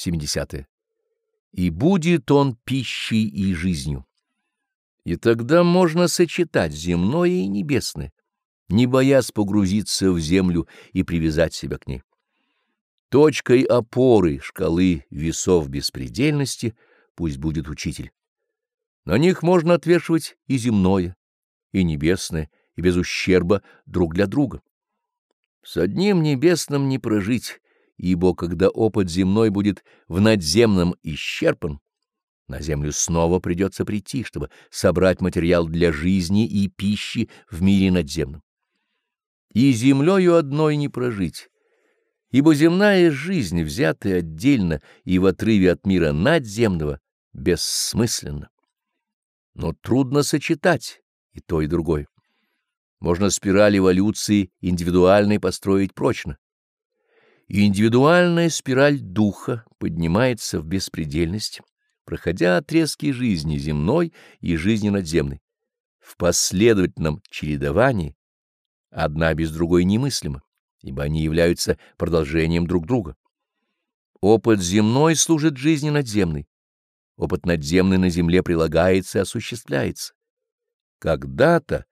70. -е. И будет он пищей и жизнью. И тогда можно сочетать земное и небесное, не боясь погрузиться в землю и привязать себя к ней. Точкой опоры шкалы весов беспредельности пусть будет учитель. На них можно отвешивать и земное, и небесное, и без ущерба друг для друга. С одним небесным не прожить, ибо когда опыт земной будет в надземном исчерпан, на землю снова придется прийти, чтобы собрать материал для жизни и пищи в мире надземном. И землею одной не прожить, ибо земная жизнь, взятая отдельно и в отрыве от мира надземного, бессмысленна. Но трудно сочетать и то, и другое. Можно спираль эволюции индивидуальной построить прочно. Индивидуальная спираль духа поднимается в беспредельность, проходя отрезки жизни земной и жизни надземной. В последовательном чередовании одна без другой немыслима, ибо они являются продолжением друг друга. Опыт земной служит жизни надземной, опыт надземный на земле прилагается и осуществляется. Когда-то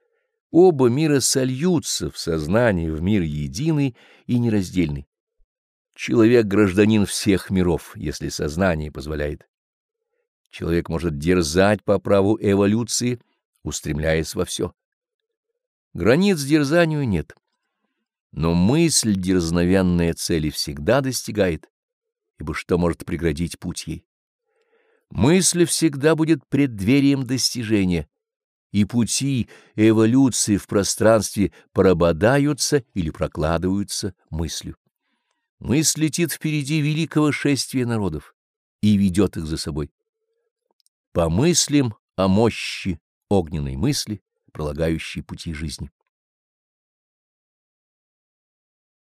Оба мира сольются в сознании в мир единый и нераздельный. Человек — гражданин всех миров, если сознание позволяет. Человек может дерзать по праву эволюции, устремляясь во все. Границ дерзанию нет. Но мысль дерзновенная цели всегда достигает, ибо что может преградить путь ей? Мысль всегда будет преддверием достижения, и пути эволюции в пространстве прободаются или прокладываются мыслью. Мысль летит впереди великого шествия народов и ведет их за собой. Помыслим о мощи огненной мысли, пролагающей пути жизни.